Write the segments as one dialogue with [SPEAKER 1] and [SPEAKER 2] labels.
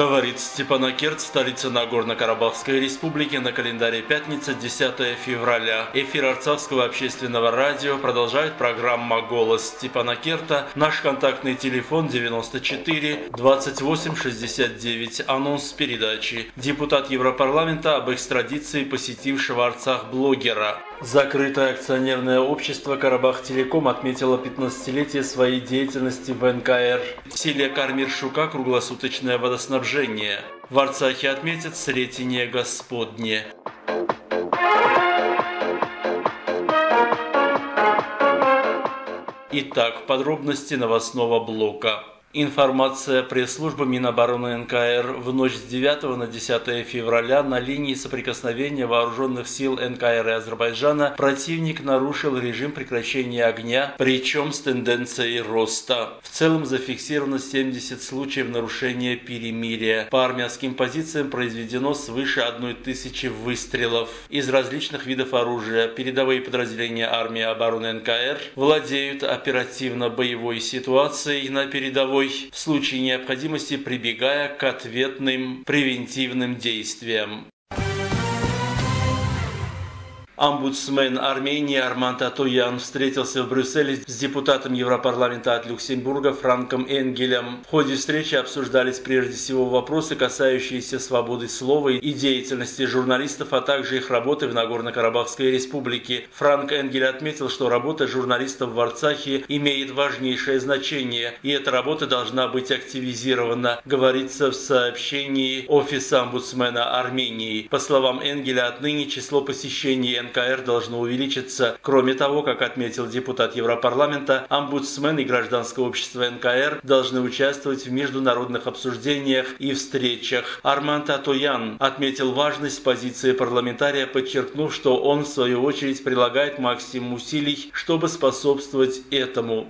[SPEAKER 1] Говорит Степанакерт, столица Нагорно-Карабахской республики, на календаре пятница, 10 февраля. Эфир Арцахского общественного радио продолжает программа «Голос Степанакерта». Наш контактный телефон 94 28 69. Анонс передачи. Депутат Европарламента об экстрадиции посетившего Арцах блогера. Закрытое акционерное общество «Карабах-Телеком» отметило 15-летие своей деятельности в НКР. В селе Кармиршука круглосуточное водоснабжение. В Арцахе отметят Сретение Господне. Итак, подробности новостного блока. Информация пресс-службы Минобороны НКР в ночь с 9 на 10 февраля на линии соприкосновения вооруженных сил НКР и Азербайджана противник нарушил режим прекращения огня, причем с тенденцией роста. В целом зафиксировано 70 случаев нарушения перемирия. По армянским позициям произведено свыше 1000 выстрелов. Из различных видов оружия передовые подразделения армии обороны НКР владеют оперативно-боевой ситуацией на передовой в случае необходимости прибегая к ответным превентивным действиям. Омбудсмен Армении Арман Татуян встретился в Брюсселе с депутатом Европарламента от Люксембурга Франком Энгелем. В ходе встречи обсуждались прежде всего вопросы, касающиеся свободы слова и деятельности журналистов, а также их работы в Нагорно-Карабахской республике. Франк Энгель отметил, что работа журналистов в Арцахе имеет важнейшее значение, и эта работа должна быть активизирована, говорится в сообщении Офиса омбудсмена Армении. По словам Энгеля, отныне число посещений НКР должно увеличиться. Кроме того, как отметил депутат Европарламента, омбудсмен и гражданское общество НКР должны участвовать в международных обсуждениях и встречах. Арман Татоян отметил важность позиции парламентария, подчеркнув, что он в свою очередь прилагает максимум усилий, чтобы способствовать этому.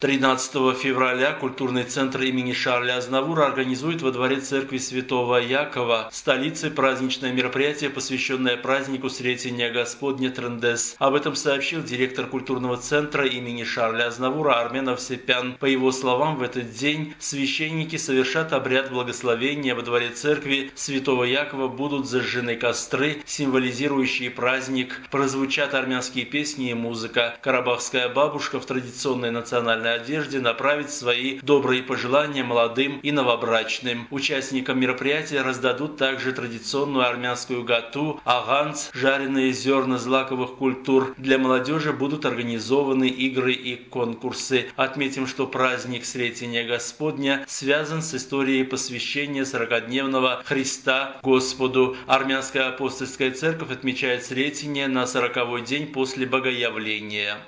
[SPEAKER 1] 13 февраля культурный центр имени Шарля Азнавура организует во дворе церкви Святого Якова, столице, праздничное мероприятие, посвященное празднику Сретения Господня Трендес. Об этом сообщил директор культурного центра имени Шарля Азнавура Армен Овсепян. По его словам, в этот день священники совершат обряд благословения во дворе церкви Святого Якова, будут зажжены костры, символизирующие праздник, прозвучат армянские песни и музыка. Карабахская бабушка в традиционной национальной национальной одежде направить свои добрые пожелания молодым и новобрачным. Участникам мероприятия раздадут также традиционную армянскую гату, аганц, жареные зерна злаковых культур. Для молодежи будут организованы игры и конкурсы. Отметим, что праздник Сретения Господня связан с историей посвящения 40-дневного Христа Господу. Армянская апостольская церковь отмечает Сретение на 40-й день после Богоявления.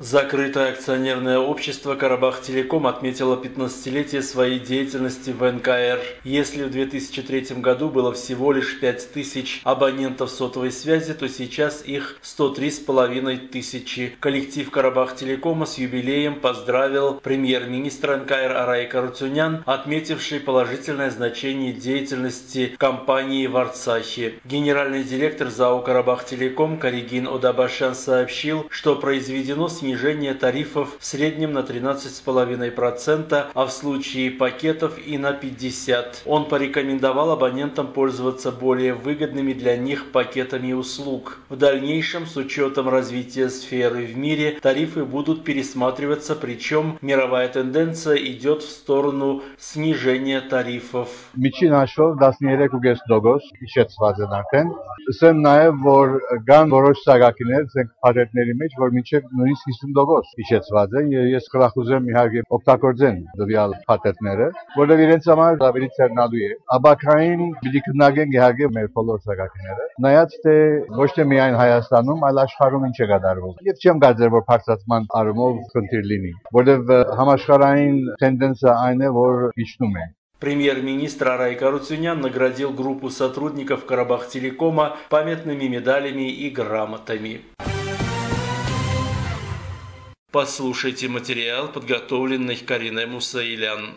[SPEAKER 1] Закрытое акционерное общество «Карабах-Телеком» отметило 15-летие своей деятельности в НКР. Если в 2003 году было всего лишь 5 тысяч абонентов сотовой связи, то сейчас их 103,5 тысячи. Коллектив «Карабах-Телекома» с юбилеем поздравил премьер-министр НКР Арай Карутюнян, отметивший положительное значение деятельности компании в Арцахе. Генеральный директор ЗАО «Карабах-Телеком» Каригин Одабашан сообщил, что произведено снижение снижение тарифов в среднем на 13,5%, а в случае пакетов и на 50%. Он порекомендовал абонентам пользоваться более выгодными для них пакетами услуг. В дальнейшем, с учетом развития сферы в мире, тарифы будут пересматриваться, причем мировая тенденция идет в сторону снижения тарифов.
[SPEAKER 2] Միջին հաշվով 13.5% հիշեցված են արդեն։ Ասեմ նաև, որ կան որոշ սարակիներ, ցենք փաթեթների մեջ, որ մինչև նույնիսկ 50% հիշեցված են եւ ես խրախուսեմ իհարկե օգտագործեն դվյալ փաթեթները, որովհետեւ իրենց համար ավելի ցերնալու է։ Աբակային պիտի քննարկենք իհարկե մեր բոլոր սակակները։ Նայած թե ոչ թե միայն Հայաստանում, այլ աշխարհում ինչ է կատարվում։ Եվ չեմ կարծել, որ փակցածման առումով խնդիր լինի, որովհետեւ համաշխարհային տենդենսը այն է, որ իջնում է։
[SPEAKER 1] Премьер-министр Арай Каруцюнян наградил группу сотрудников Карабах-Телекома памятными медалями и грамотами. Послушайте материал, подготовленный Кариной Мусаилян.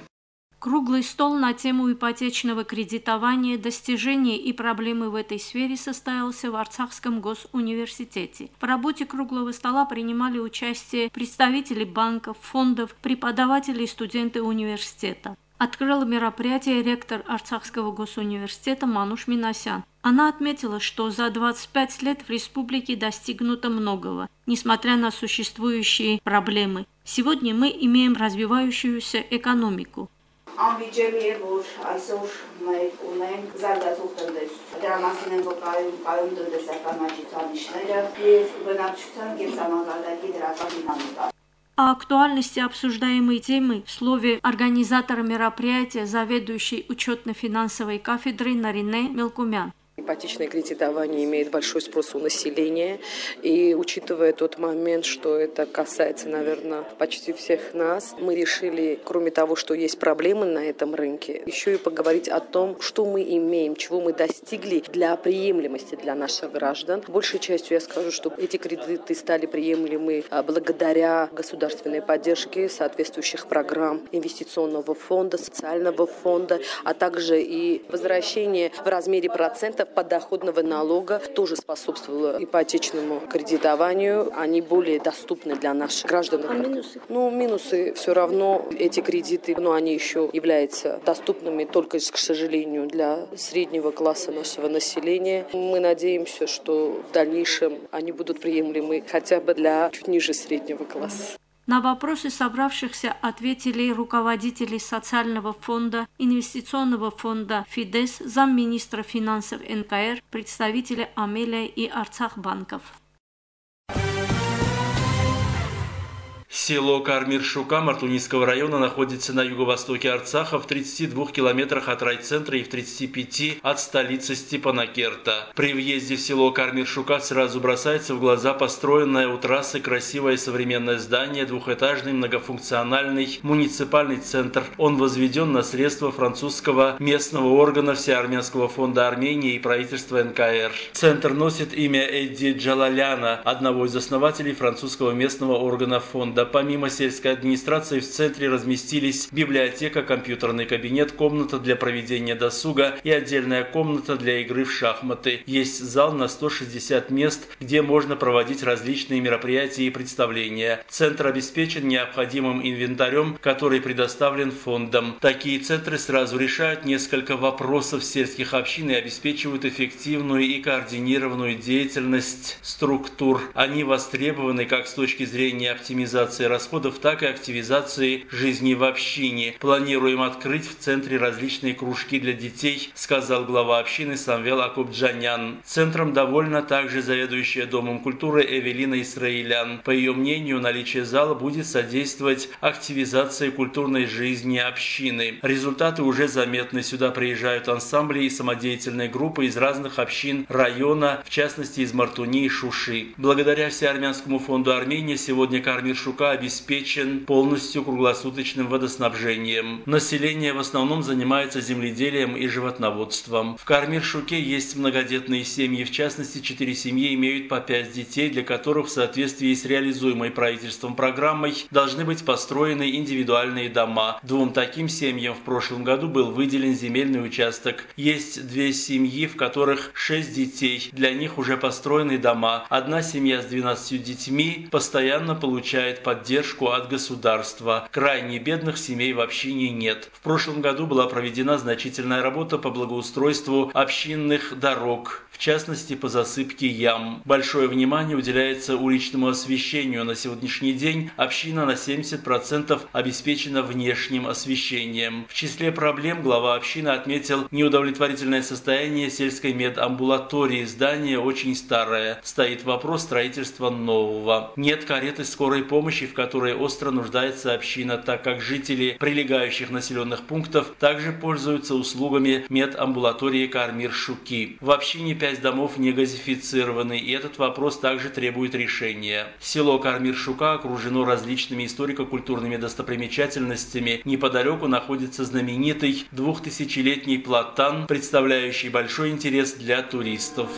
[SPEAKER 3] Круглый стол на тему ипотечного кредитования, достижения и проблемы в этой сфере состоялся в Арцахском госуниверситете. В работе круглого стола принимали участие представители банков, фондов, преподаватели и студенты университета Открыла мероприятие ректор Арцахского госуниверситета Мануш Минасян. Она отметила, что за 25 лет в республике достигнуто многого, несмотря на существующие проблемы. Сегодня мы имеем развивающуюся экономику.
[SPEAKER 4] անվիճելի է, որ այսօր մենք ունենք զարգացող տնտեսություն։ Դրա մասին են վկայում կայուն տնտեսական աճի ցուցանիշները եւ բնակչության եւ համագարտակի դրական դինամիկա։
[SPEAKER 3] О актуальности обсуждаемой темы в слове организатора мероприятия заведующий учетно-финансовой кафедрой Нарине Мелкумян.
[SPEAKER 5] Ипотечное кредитование имеет большой спрос у населения. И учитывая тот момент, что это касается, наверное, почти всех нас, мы решили, кроме того, что есть проблемы на этом рынке, еще и поговорить о том, что мы имеем, чего мы достигли для приемлемости для наших граждан. Большей частью я скажу, что эти кредиты стали приемлемы а, благодаря государственной поддержке соответствующих программ инвестиционного фонда, социального фонда, а также и возвращение в размере процентов подоходного налога тоже способствовало ипотечному кредитованию. Они более доступны для наших граждан.
[SPEAKER 3] А минусы?
[SPEAKER 5] Ну, минусы все равно. Эти кредиты, но они еще являются доступными только, к сожалению, для среднего класса нашего населения. Мы надеемся, что в дальнейшем они будут приемлемы хотя бы для чуть ниже среднего класса.
[SPEAKER 3] На вопросы собравшихся ответили руководители социального фонда, инвестиционного фонда «Фидес», замминистра финансов НКР, представители Амелия и Арцах банков.
[SPEAKER 1] Село Кармиршука Мартунийского района находится на юго-востоке Арцаха в 32 километрах от райцентра и в 35 от столицы Степанакерта. При въезде в село Кармиршука сразу бросается в глаза построенное у трассы красивое современное здание, двухэтажный многофункциональный муниципальный центр. Он возведен на средства французского местного органа Всеармянского фонда Армении и правительства НКР. Центр носит имя Эдди Джалаляна, одного из основателей французского местного органа фонда города. Помимо сельской администрации в центре разместились библиотека, компьютерный кабинет, комната для проведения досуга и отдельная комната для игры в шахматы. Есть зал на 160 мест, где можно проводить различные мероприятия и представления. Центр обеспечен необходимым инвентарем, который предоставлен фондом. Такие центры сразу решают несколько вопросов сельских общин и обеспечивают эффективную и координированную деятельность структур. Они востребованы как с точки зрения оптимизации минимизации расходов, так и активизации жизни в общине. Планируем открыть в центре различные кружки для детей, сказал глава общины Самвел Акубджанян. Центром довольна также заведующая Домом культуры Эвелина Исраилян. По ее мнению, наличие зала будет содействовать активизации культурной жизни общины. Результаты уже заметны. Сюда приезжают ансамбли и самодеятельные группы из разных общин района, в частности из Мартуни и Шуши. Благодаря Всеармянскому фонду Армении сегодня Кармир Шука обеспечен полностью круглосуточным водоснабжением. Население в основном занимается земледелием и животноводством. В Кармир-Шуке есть многодетные семьи, в частности, четыре семьи имеют по пять детей, для которых в соответствии с реализуемой правительством программой должны быть построены индивидуальные дома. Двум таким семьям в прошлом году был выделен земельный участок. Есть две семьи, в которых шесть детей. Для них уже построены дома. Одна семья с 12 детьми постоянно получает поддержку от государства. Крайне бедных семей в общине нет. В прошлом году была проведена значительная работа по благоустройству общинных дорог в частности по засыпке ям. Большое внимание уделяется уличному освещению. На сегодняшний день община на 70% обеспечена внешним освещением. В числе проблем глава общины отметил неудовлетворительное состояние сельской медамбулатории. Здание очень старое. Стоит вопрос строительства нового. Нет кареты скорой помощи, в которой остро нуждается община, так как жители прилегающих населенных пунктов также пользуются услугами медамбулатории Кармир-Шуки. В общине 5 часть домов не газифицированы, и этот вопрос также требует решения. Село Кармир-Шука окружено различными историко-культурными достопримечательностями. Неподалеку находится знаменитый двухтысячелетний платан, представляющий большой интерес для туристов.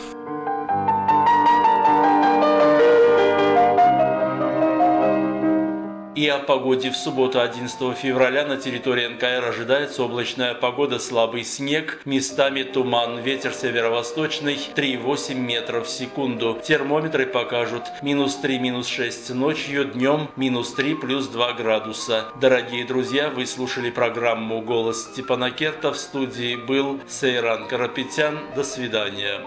[SPEAKER 1] И о погоде в субботу 11 февраля на территории НКР ожидается облачная погода, слабый снег, местами туман, ветер северо-восточный 3,8 метров в секунду. Термометры покажут минус 3, минус 6 ночью, днем минус 3, плюс 2 градуса. Дорогие друзья, вы слушали программу «Голос Степана Керта». В студии был Сейран Карапетян. До свидания.